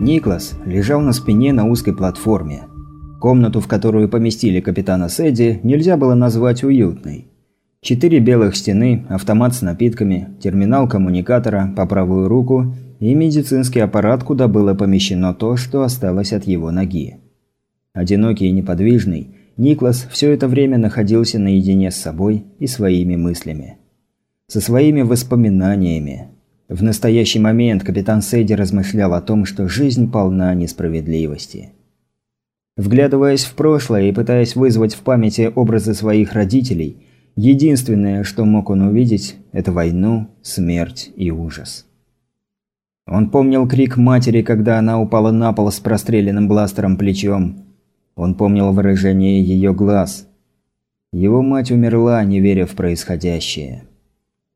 Никлас лежал на спине на узкой платформе. Комнату, в которую поместили капитана Сэдди, нельзя было назвать уютной. Четыре белых стены, автомат с напитками, терминал коммуникатора по правую руку и медицинский аппарат, куда было помещено то, что осталось от его ноги. Одинокий и неподвижный, Никлас все это время находился наедине с собой и своими мыслями. Со своими воспоминаниями. В настоящий момент капитан Сейди размышлял о том, что жизнь полна несправедливости. Вглядываясь в прошлое и пытаясь вызвать в памяти образы своих родителей, единственное, что мог он увидеть – это войну, смерть и ужас. Он помнил крик матери, когда она упала на пол с простреленным бластером плечом. Он помнил выражение ее глаз. Его мать умерла, не веря в происходящее.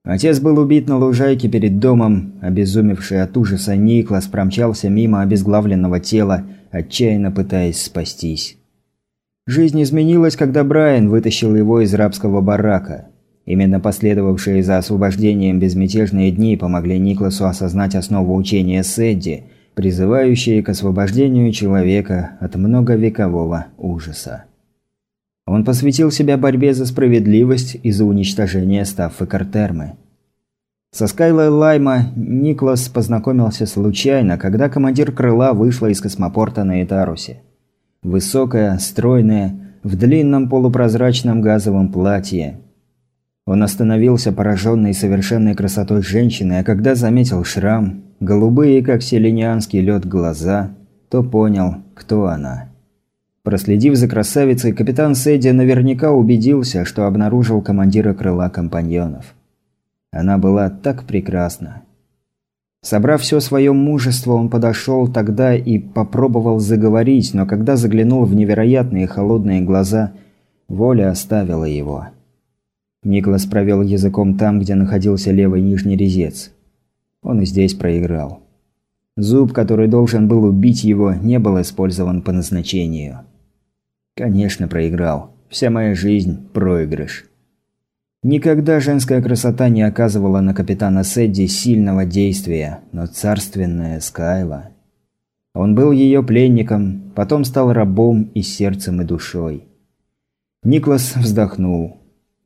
Отец был убит на лужайке перед домом, обезумевший от ужаса Никлас промчался мимо обезглавленного тела, отчаянно пытаясь спастись. Жизнь изменилась, когда Брайан вытащил его из рабского барака. Именно последовавшие за освобождением безмятежные дни помогли Никласу осознать основу учения Сэдди, призывающие к освобождению человека от многовекового ужаса. Он посвятил себя борьбе за справедливость и за уничтожение Стаффы Картермы. Со Скайлой Лайма Никлас познакомился случайно, когда командир крыла вышла из космопорта на Этарусе. Высокая, стройная, в длинном полупрозрачном газовом платье. Он остановился пораженный совершенной красотой женщины, а когда заметил шрам, голубые, как селенианский лед, глаза, то понял, кто она. Проследив за красавицей, капитан Сэдди наверняка убедился, что обнаружил командира крыла компаньонов. Она была так прекрасна. Собрав все свое мужество, он подошел тогда и попробовал заговорить, но когда заглянул в невероятные холодные глаза, воля оставила его. Никлас провел языком там, где находился левый нижний резец. Он и здесь проиграл. Зуб, который должен был убить его, не был использован по назначению. Конечно, проиграл. Вся моя жизнь – проигрыш. Никогда женская красота не оказывала на капитана Сэдди сильного действия, но царственная Скайла. Он был ее пленником, потом стал рабом и сердцем, и душой. Никлас вздохнул.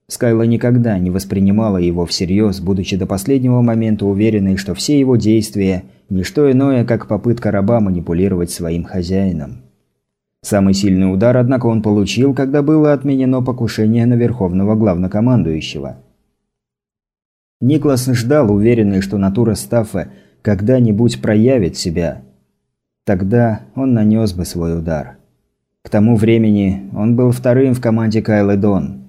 Скайла никогда не воспринимала его всерьез, будучи до последнего момента уверенной, что все его действия – не что иное, как попытка раба манипулировать своим хозяином. Самый сильный удар, однако, он получил, когда было отменено покушение на Верховного Главнокомандующего. Никлас ждал, уверенный, что натура Стаффа когда-нибудь проявит себя. Тогда он нанес бы свой удар. К тому времени он был вторым в команде Кайлы Дон.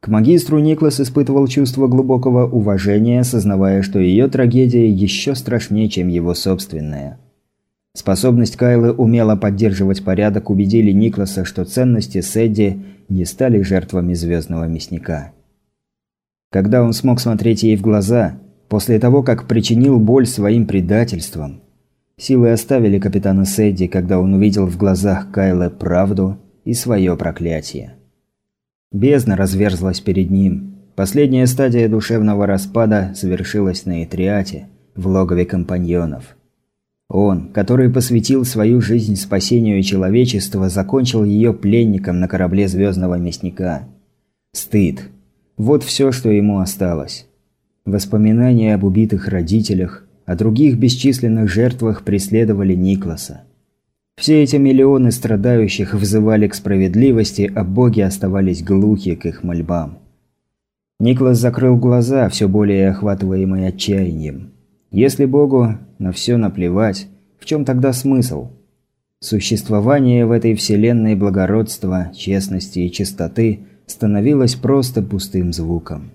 К магистру Никлас испытывал чувство глубокого уважения, осознавая, что ее трагедия еще страшнее, чем его собственная. Способность Кайлы умело поддерживать порядок убедили Никласа, что ценности Сэдди не стали жертвами звездного мясника. Когда он смог смотреть ей в глаза, после того, как причинил боль своим предательством, силы оставили капитана Сэдди, когда он увидел в глазах Кайлы правду и свое проклятие. Бездна разверзлась перед ним. Последняя стадия душевного распада завершилась на Итриате, в логове компаньонов – он, который посвятил свою жизнь спасению человечества, закончил ее пленником на корабле Звездного Мясника. Стыд. Вот все, что ему осталось. Воспоминания об убитых родителях, о других бесчисленных жертвах преследовали Никласа. Все эти миллионы страдающих взывали к справедливости, а боги оставались глухи к их мольбам. Никлас закрыл глаза, все более охватываемый отчаянием. Если Богу на все наплевать, в чем тогда смысл? Существование в этой вселенной благородства, честности и чистоты становилось просто пустым звуком.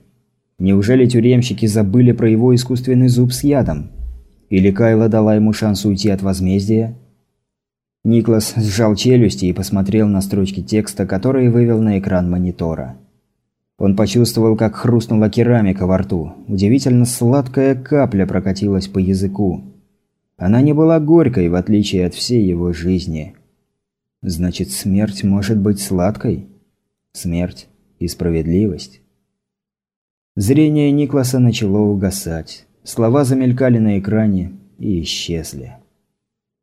Неужели тюремщики забыли про его искусственный зуб с ядом? Или Кайла дала ему шанс уйти от возмездия? Никлас сжал челюсти и посмотрел на строчки текста, которые вывел на экран монитора. Он почувствовал, как хрустнула керамика во рту. Удивительно сладкая капля прокатилась по языку. Она не была горькой, в отличие от всей его жизни. Значит, смерть может быть сладкой? Смерть и справедливость? Зрение Никласа начало угасать. Слова замелькали на экране и исчезли.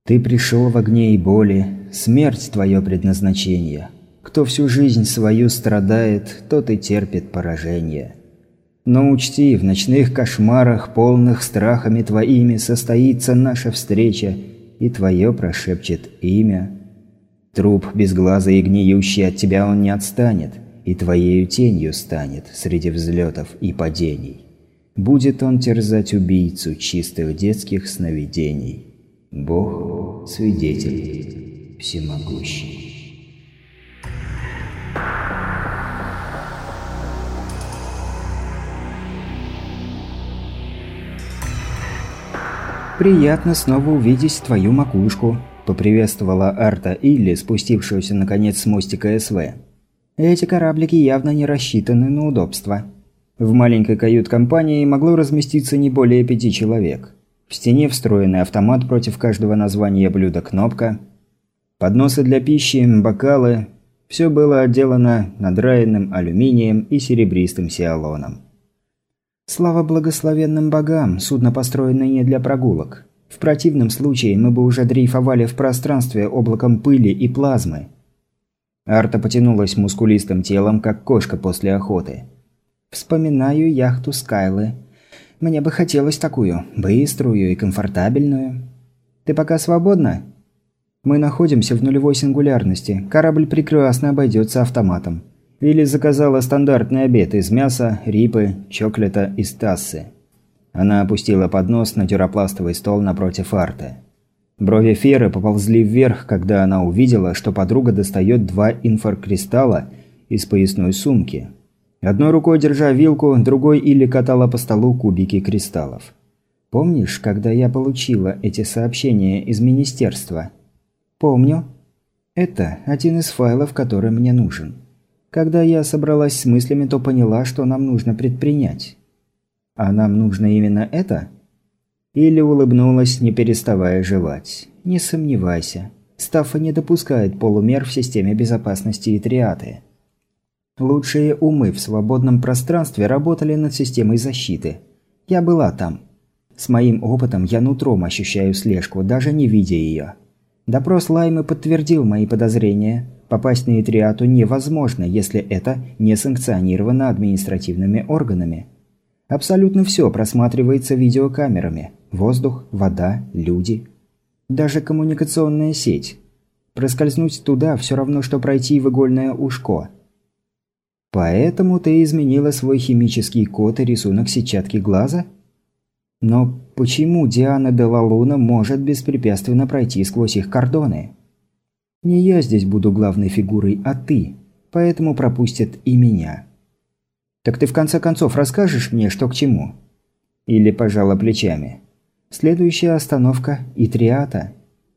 Ты пришел в огне и боли, смерть твое предназначение. Кто всю жизнь свою страдает, тот и терпит поражение. Но учти, в ночных кошмарах, полных страхами твоими, состоится наша встреча, и твое прошепчет имя. Труп безглазый и гниющий от тебя он не отстанет, и твоею тенью станет среди взлетов и падений. Будет он терзать убийцу чистых детских сновидений. Бог – свидетель всемогущий. «Приятно снова увидеть твою макушку», – поприветствовала Арта Илли, спустившуюся наконец с мостика СВ. «Эти кораблики явно не рассчитаны на удобство». В маленькой кают-компании могло разместиться не более пяти человек. В стене встроенный автомат против каждого названия блюда кнопка. Подносы для пищи, бокалы. Все было отделано надраенным алюминием и серебристым сиалоном. Слава благословенным богам, судно построено не для прогулок. В противном случае мы бы уже дрейфовали в пространстве облаком пыли и плазмы. Арта потянулась мускулистым телом, как кошка после охоты. Вспоминаю яхту Скайлы. Мне бы хотелось такую, быструю и комфортабельную. Ты пока свободна? Мы находимся в нулевой сингулярности. Корабль прекрасно обойдется автоматом. Или заказала стандартный обед из мяса, рипы, чоклета и стассы. Она опустила поднос на тюропластовый стол напротив арты. Брови Феры поползли вверх, когда она увидела, что подруга достает два инфракристалла из поясной сумки – Одной рукой держа вилку, другой или катала по столу кубики кристаллов. «Помнишь, когда я получила эти сообщения из министерства?» «Помню. Это один из файлов, который мне нужен. Когда я собралась с мыслями, то поняла, что нам нужно предпринять». «А нам нужно именно это?» Или улыбнулась, не переставая жевать. «Не сомневайся. Стаффа не допускает полумер в системе безопасности и триаты». Лучшие умы в свободном пространстве работали над системой защиты. Я была там. С моим опытом я нутром ощущаю слежку, даже не видя ее. Допрос Лаймы подтвердил мои подозрения. Попасть на Итриату невозможно, если это не санкционировано административными органами. Абсолютно все просматривается видеокамерами. Воздух, вода, люди. Даже коммуникационная сеть. Проскользнуть туда все равно, что пройти в игольное ушко – Поэтому ты изменила свой химический код и рисунок сетчатки глаза? Но почему Диана де Луна может беспрепятственно пройти сквозь их кордоны? Не я здесь буду главной фигурой, а ты. Поэтому пропустят и меня. Так ты в конце концов расскажешь мне, что к чему? Или пожала плечами. Следующая остановка – Итриата.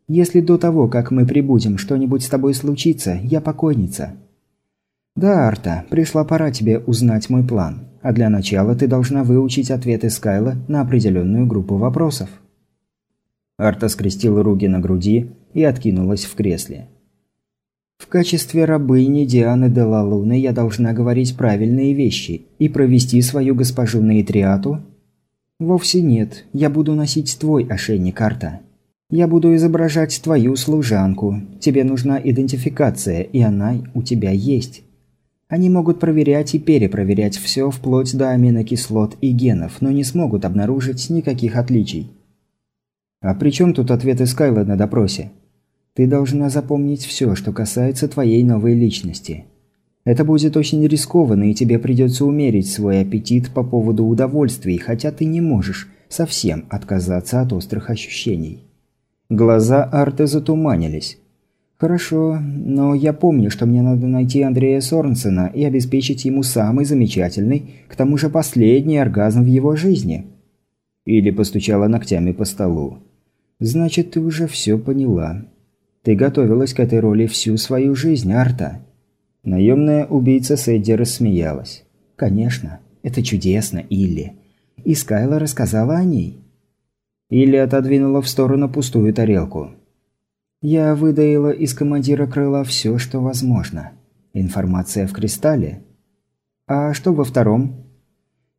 Если до того, как мы прибудем, что-нибудь с тобой случится, я покойница. «Да, Арта, пришла пора тебе узнать мой план. А для начала ты должна выучить ответы Скайла на определенную группу вопросов». Арта скрестила руки на груди и откинулась в кресле. «В качестве рабыни Дианы де ла Луны я должна говорить правильные вещи и провести свою госпожу на Итриату?» «Вовсе нет. Я буду носить твой ошейник, Арта. Я буду изображать твою служанку. Тебе нужна идентификация, и она у тебя есть. Они могут проверять и перепроверять все вплоть до аминокислот и генов, но не смогут обнаружить никаких отличий. А при чем тут ответы Скайла на допросе? Ты должна запомнить все, что касается твоей новой личности. Это будет очень рискованно, и тебе придется умерить свой аппетит по поводу удовольствий, хотя ты не можешь совсем отказаться от острых ощущений. Глаза Арты затуманились. «Хорошо, но я помню, что мне надо найти Андрея Сорнсена и обеспечить ему самый замечательный, к тому же последний оргазм в его жизни». Или постучала ногтями по столу. «Значит, ты уже все поняла. Ты готовилась к этой роли всю свою жизнь, Арта». Наемная убийца Сэдди рассмеялась. «Конечно, это чудесно, Илли. И Скайла рассказала о ней». Илли отодвинула в сторону пустую тарелку. Я выдаила из командира крыла все, что возможно. Информация в кристалле. А что во втором?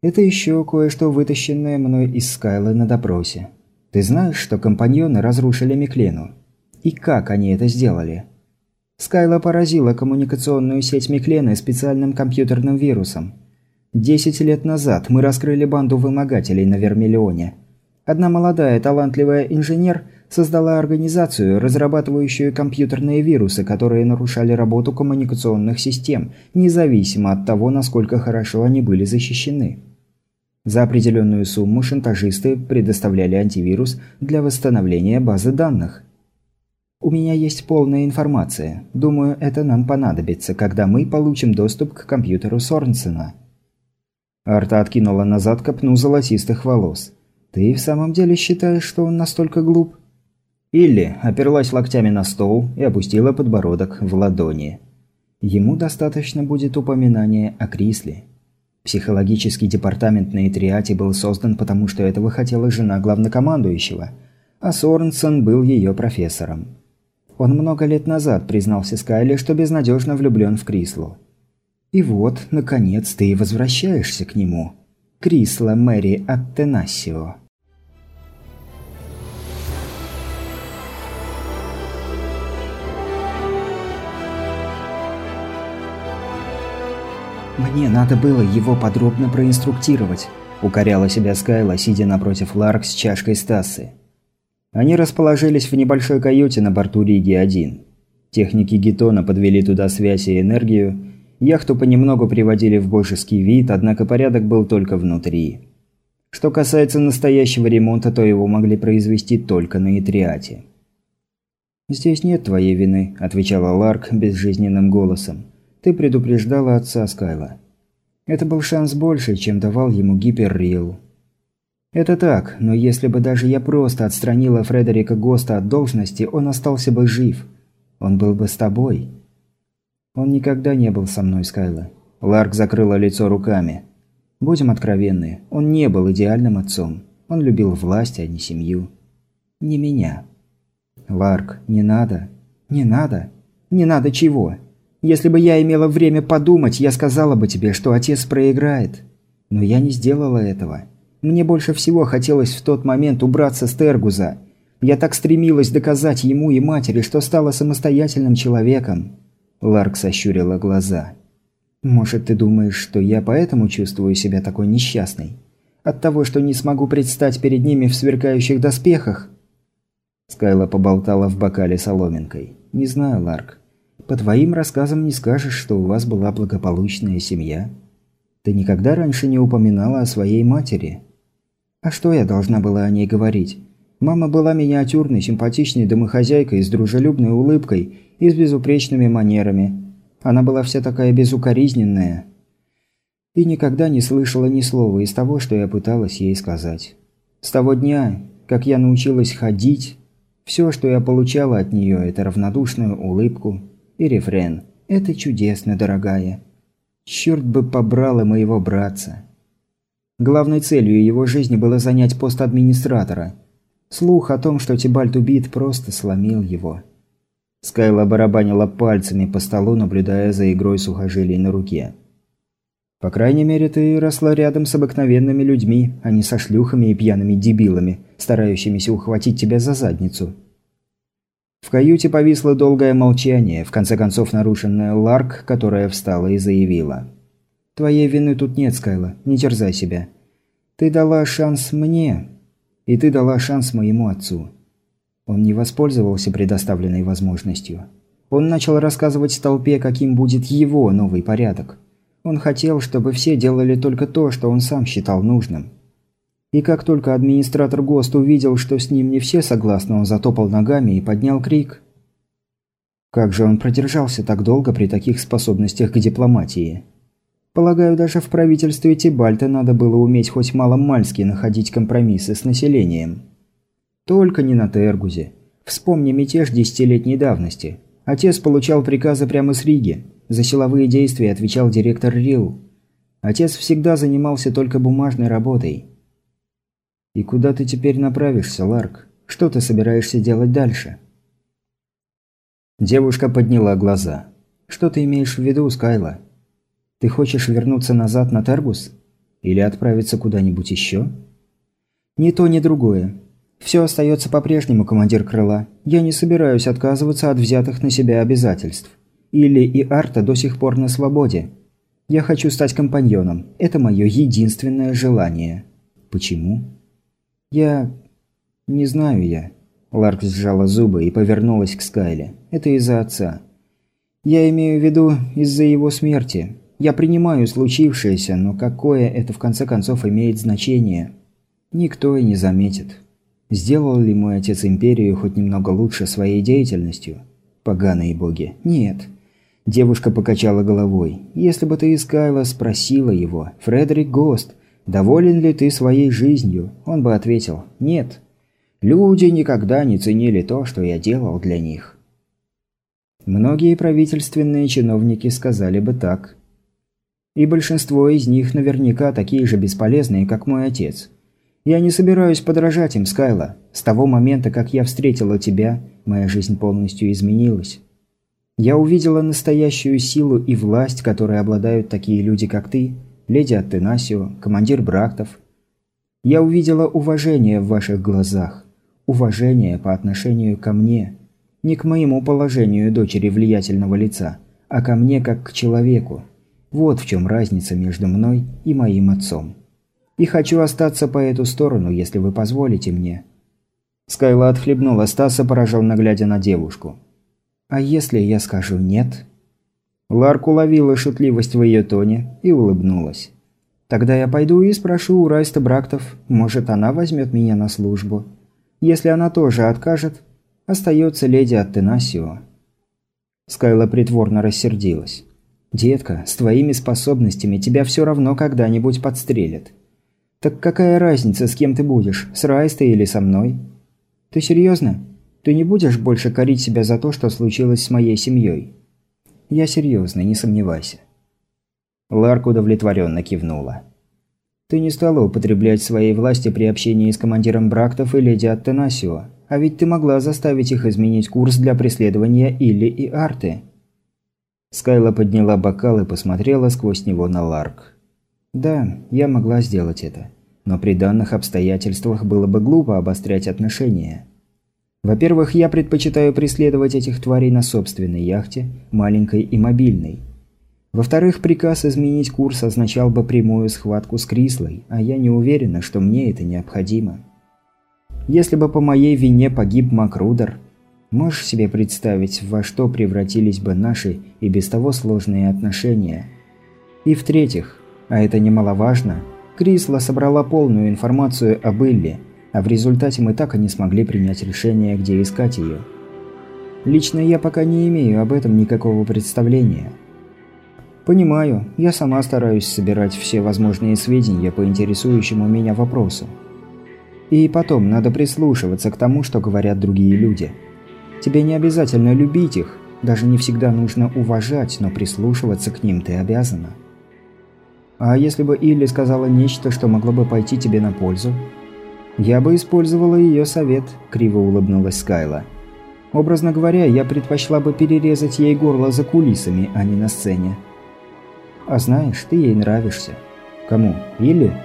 Это еще кое-что вытащенное мной из Скайлы на допросе. Ты знаешь, что компаньоны разрушили Миклену? И как они это сделали? Скайла поразила коммуникационную сеть Миклены специальным компьютерным вирусом. Десять лет назад мы раскрыли банду вымогателей на Вермиллионе. Одна молодая талантливая инженер создала организацию, разрабатывающую компьютерные вирусы, которые нарушали работу коммуникационных систем, независимо от того, насколько хорошо они были защищены. За определенную сумму шантажисты предоставляли антивирус для восстановления базы данных. У меня есть полная информация. Думаю, это нам понадобится, когда мы получим доступ к компьютеру Сорнсена. Арта откинула назад копну золотистых волос. Ты в самом деле считаешь, что он настолько глуп? Илли оперлась локтями на стол и опустила подбородок в ладони. Ему достаточно будет упоминания о Крисле. Психологический департамент на Итриате был создан потому, что этого хотела жена главнокомандующего, а Сорнсон был ее профессором. Он много лет назад признался Скайле, что безнадежно влюблен в Крислу. И вот, наконец, ты и возвращаешься к нему. Крисла Мэри Аттенасио. «Мне надо было его подробно проинструктировать», – укоряла себя Скайла, сидя напротив Ларк с чашкой Стасы. Они расположились в небольшой каюте на борту Риги-1. Техники Гетона подвели туда связь и энергию. Яхту понемногу приводили в божеский вид, однако порядок был только внутри. Что касается настоящего ремонта, то его могли произвести только на Итриате. «Здесь нет твоей вины», – отвечала Ларк безжизненным голосом. Ты предупреждала отца Скайла. Это был шанс больше, чем давал ему гиперрил. Это так, но если бы даже я просто отстранила Фредерика Госта от должности, он остался бы жив. Он был бы с тобой. Он никогда не был со мной, Скайла. Ларк закрыла лицо руками. Будем откровенны, он не был идеальным отцом. Он любил власть, а не семью. Не меня. Ларк, не надо. Не надо. Не надо чего? Если бы я имела время подумать, я сказала бы тебе, что отец проиграет. Но я не сделала этого. Мне больше всего хотелось в тот момент убраться с Тергуза. Я так стремилась доказать ему и матери, что стала самостоятельным человеком. Ларк сощурила глаза. «Может, ты думаешь, что я поэтому чувствую себя такой несчастной? От того, что не смогу предстать перед ними в сверкающих доспехах?» Скайла поболтала в бокале соломинкой. «Не знаю, Ларк. По твоим рассказам не скажешь, что у вас была благополучная семья. Ты никогда раньше не упоминала о своей матери. А что я должна была о ней говорить? Мама была миниатюрной, симпатичной домохозяйкой с дружелюбной улыбкой и с безупречными манерами. Она была вся такая безукоризненная. И никогда не слышала ни слова из того, что я пыталась ей сказать. С того дня, как я научилась ходить, все, что я получала от нее, это равнодушную улыбку, и рефрен «Это чудесно, дорогая». Черт бы побрал и моего братца. Главной целью его жизни было занять пост администратора. Слух о том, что Тибальт убит, просто сломил его. Скайла барабанила пальцами по столу, наблюдая за игрой сухожилий на руке. «По крайней мере, ты росла рядом с обыкновенными людьми, а не со шлюхами и пьяными дебилами, старающимися ухватить тебя за задницу», в каюте повисло долгое молчание, в конце концов нарушенное Ларк, которая встала и заявила. «Твоей вины тут нет, Скайла, не терзай себя. Ты дала шанс мне, и ты дала шанс моему отцу». Он не воспользовался предоставленной возможностью. Он начал рассказывать толпе, каким будет его новый порядок. Он хотел, чтобы все делали только то, что он сам считал нужным. И как только администратор ГОСТ увидел, что с ним не все согласны, он затопал ногами и поднял крик. Как же он продержался так долго при таких способностях к дипломатии? Полагаю, даже в правительстве Тибальта надо было уметь хоть маломальски находить компромиссы с населением. Только не на Тергузе. Вспомни мятеж десятилетней давности. Отец получал приказы прямо с Риги. За силовые действия отвечал директор Рил. Отец всегда занимался только бумажной работой. «И куда ты теперь направишься, Ларк? Что ты собираешься делать дальше?» Девушка подняла глаза. «Что ты имеешь в виду, Скайла? Ты хочешь вернуться назад на Тергус? Или отправиться куда-нибудь еще?» «Ни то, ни другое. Все остается по-прежнему, командир крыла. Я не собираюсь отказываться от взятых на себя обязательств. Или и Арта до сих пор на свободе. Я хочу стать компаньоном. Это мое единственное желание. Почему? Я... не знаю я. Ларк сжала зубы и повернулась к Скайле. Это из-за отца. Я имею в виду из-за его смерти. Я принимаю случившееся, но какое это в конце концов имеет значение? Никто и не заметит. Сделал ли мой отец империю хоть немного лучше своей деятельностью? Поганые боги. Нет. Девушка покачала головой. Если бы ты искала, спросила его, Фредерик Гост, доволен ли ты своей жизнью, он бы ответил «нет». Люди никогда не ценили то, что я делал для них. Многие правительственные чиновники сказали бы так. И большинство из них наверняка такие же бесполезные, как мой отец. Я не собираюсь подражать им, Скайла. С того момента, как я встретила тебя, моя жизнь полностью изменилась. Я увидела настоящую силу и власть, которой обладают такие люди, как ты, леди Аттенасио, командир Брактов. Я увидела уважение в ваших глазах. Уважение по отношению ко мне. Не к моему положению дочери влиятельного лица, а ко мне как к человеку. Вот в чем разница между мной и моим отцом. И хочу остаться по эту сторону, если вы позволите мне». Скайла отхлебнула, Стаса пораженно глядя на девушку. «А если я скажу «нет»?» Ларк уловила шутливость в ее тоне и улыбнулась. «Тогда я пойду и спрошу у Райста Брактов, может, она возьмет меня на службу. Если она тоже откажет, остается леди Аттенасио». Скайла притворно рассердилась. «Детка, с твоими способностями тебя все равно когда-нибудь подстрелят. Так какая разница, с кем ты будешь, с Райстой или со мной? Ты серьезно? Ты не будешь больше корить себя за то, что случилось с моей семьей?» «Я серьезно, не сомневайся». Ларк удовлетворенно кивнула. «Ты не стала употреблять своей власти при общении с командиром Брактов и леди Аттенасио, а ведь ты могла заставить их изменить курс для преследования Илли и Арты». Скайла подняла бокал и посмотрела сквозь него на Ларк. «Да, я могла сделать это. Но при данных обстоятельствах было бы глупо обострять отношения. Во-первых, я предпочитаю преследовать этих тварей на собственной яхте, маленькой и мобильной. Во-вторых, приказ изменить курс означал бы прямую схватку с Крислой, а я не уверена, что мне это необходимо. Если бы по моей вине погиб Макрудер, Можешь себе представить, во что превратились бы наши и без того сложные отношения? И в-третьих, а это немаловажно, Крисла собрала полную информацию об Илли, а в результате мы так и не смогли принять решение, где искать ее. Лично я пока не имею об этом никакого представления. Понимаю, я сама стараюсь собирать все возможные сведения по интересующему меня вопросу. И потом надо прислушиваться к тому, что говорят другие люди – Тебе не обязательно любить их, даже не всегда нужно уважать, но прислушиваться к ним ты обязана. А если бы Илли сказала нечто, что могло бы пойти тебе на пользу? Я бы использовала ее совет, криво улыбнулась Скайла. Образно говоря, я предпочла бы перерезать ей горло за кулисами, а не на сцене. А знаешь, ты ей нравишься. Кому? Илли?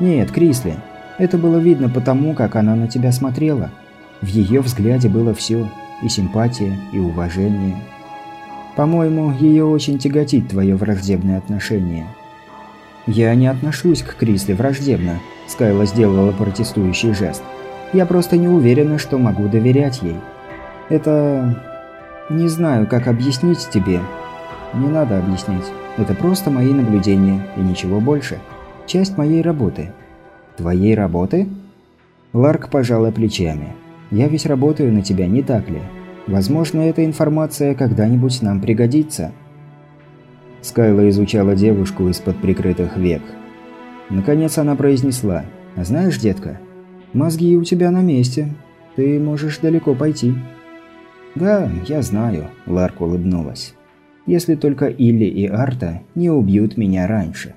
Нет, Крисли. Это было видно потому, как она на тебя смотрела. В ее взгляде было все и симпатия, и уважение. По-моему, ее очень тяготит твое враждебное отношение. Я не отношусь к Крисли враждебно, Скайла сделала протестующий жест. Я просто не уверена, что могу доверять ей. Это... Не знаю, как объяснить тебе. Не надо объяснять. Это просто мои наблюдения, и ничего больше. Часть моей работы. Твоей работы? Ларк пожала плечами. Я ведь работаю на тебя, не так ли? Возможно, эта информация когда-нибудь нам пригодится». Скайла изучала девушку из-под прикрытых век. Наконец она произнесла. «Знаешь, детка, мозги у тебя на месте. Ты можешь далеко пойти». «Да, я знаю», – Ларк улыбнулась. «Если только Илли и Арта не убьют меня раньше».